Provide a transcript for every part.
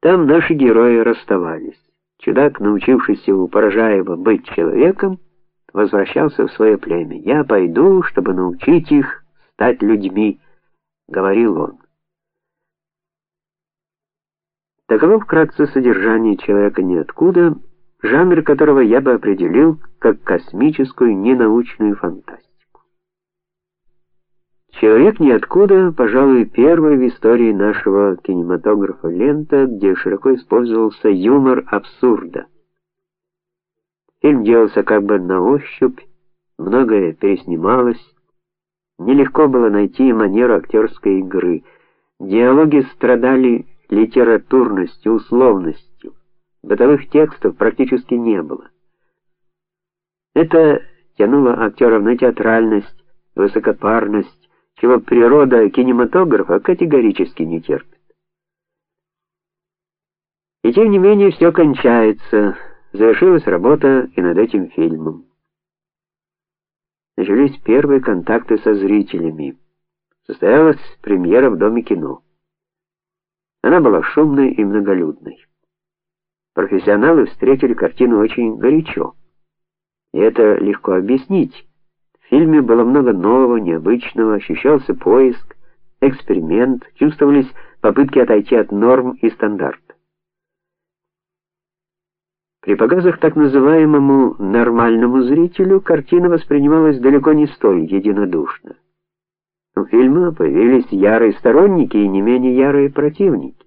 Там наши герои расставались. Чудак, научившийся у Поражаева быть человеком, возвращался в свое племя. "Я пойду, чтобы научить их стать людьми", говорил он. Таково вкратце содержание человека ниоткуда, жанр которого я бы определил как космическую ненаучную фантастику. Человек ниоткуда, пожалуй, первая в истории нашего кинематографа лента, где широко использовался юмор абсурда. Фильм делался как бы на ощупь, многое переснималось. Нелегко было найти манеру актерской игры. Диалоги страдали литературностью, условностью. Бытовых текстов практически не было. Это тянуло актеров на театральность, высокопарность, чего природа кинематографа категорически не терпит. И тем не менее все кончается. Завершилась работа и над этим фильмом. Начались первые контакты со зрителями. Состоялась премьера в Доме кино. Она была шумной и многолюдной. Профессионалы встретили картину очень горячо. И это легко объяснить. В фильме было много нового, необычного, ощущался поиск, эксперимент, чувствовались попытки отойти от норм и стандартов. При показах так называемому нормальному зрителю картина воспринималась далеко не столь единодушно. У фильма появились ярые сторонники и не менее ярые противники.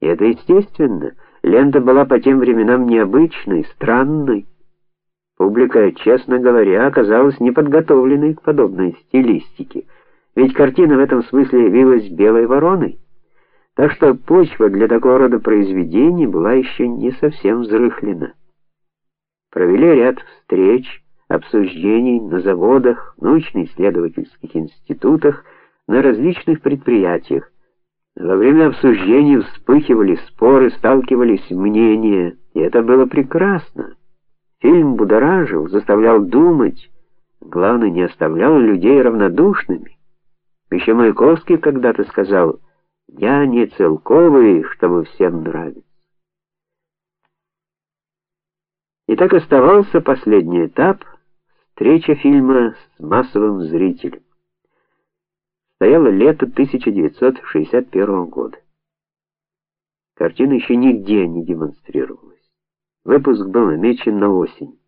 И это естественно. Лента была по тем временам необычной, странной. Публика, честно говоря, оказалась неподготовленной к подобной стилистике, ведь картина в этом смысле явилась белой вороной. Так что почва для такого рода произведений была еще не совсем взрыхлена. Провели ряд встреч, обсуждений на заводах, научно-исследовательских институтах, на различных предприятиях. Во время обсуждений вспыхивали споры, сталкивались мнения, и это было прекрасно. Фильм будоражил, заставлял думать, главное, не оставлял людей равнодушными. Еще Маяковский когда-то сказал: "Я не целковый, чтобы всем нравиться". И так оставался последний этап встреча фильма с массовым зрителем. Стояло лето 1961 года. Картина еще нигде не демонстрировалась. Выпуск был намечен на осень.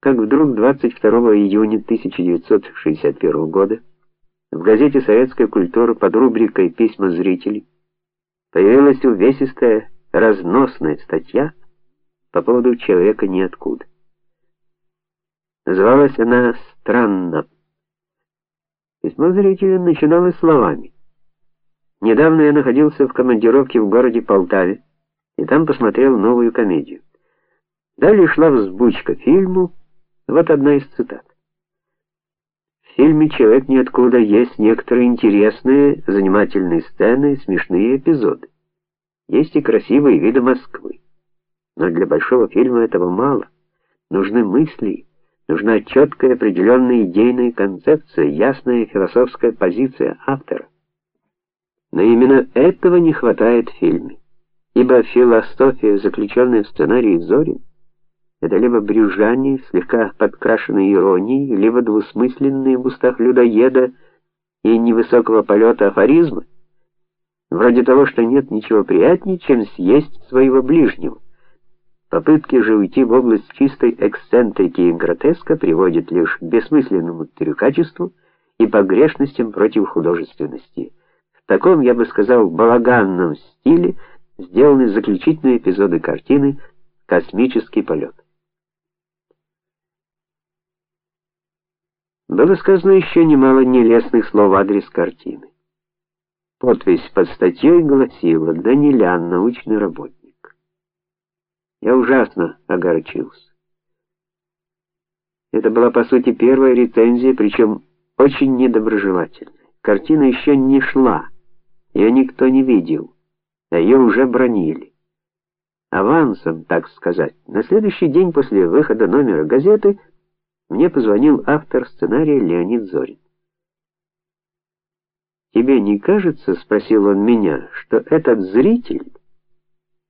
Как вдруг 22 июня 1961 года в газете Советская культура под рубрикой Письма зрителей появилась увесистая разносная статья по поводу человека ниоткуда. Называлась она странно. Письмо зрителя начиналось словами: Недавно я находился в командировке в городе Полтаве и там посмотрел новую комедию. Далее шла взбучка фильму, вот одна из цитат. В фильме Человек ниоткуда есть некоторые интересные, занимательные сцены, смешные эпизоды. Есть и красивые виды Москвы. Но для большого фильма этого мало. Нужны мысли, нужна четкая определенная идейная концепция, ясная философская позиция автора. Но именно этого не хватает в фильме ибо философия, заключенная в сценарии Зорин, это либо брюзжание, слегка подкрашенной иронией, либо двусмысленные в устах людоеда и невысокого полета афоризмы, вроде того, что нет ничего приятнее, чем съесть своего ближнего. Попытки же уйти в область чистой эксцентрики и гротеска приводят лишь к бессмысленному трюкачеству и погрешностям против художественности. В таком, я бы сказал, балаганном стиле сделаны заключительные эпизоды картины Космический полет». Было сказано еще немало нелестных слов в адрес картины. Подпись под статьей гласила: "Данилян, научный работник". Я ужасно огорчился. Это была по сути первая рецензия, причем очень недоброжелательная. Картина еще не шла, ее никто не видел а ее уже бронили. Авансом, так сказать. На следующий день после выхода номера газеты мне позвонил автор сценария Леонид Зорин. Тебе не кажется, спросил он меня, что этот зритель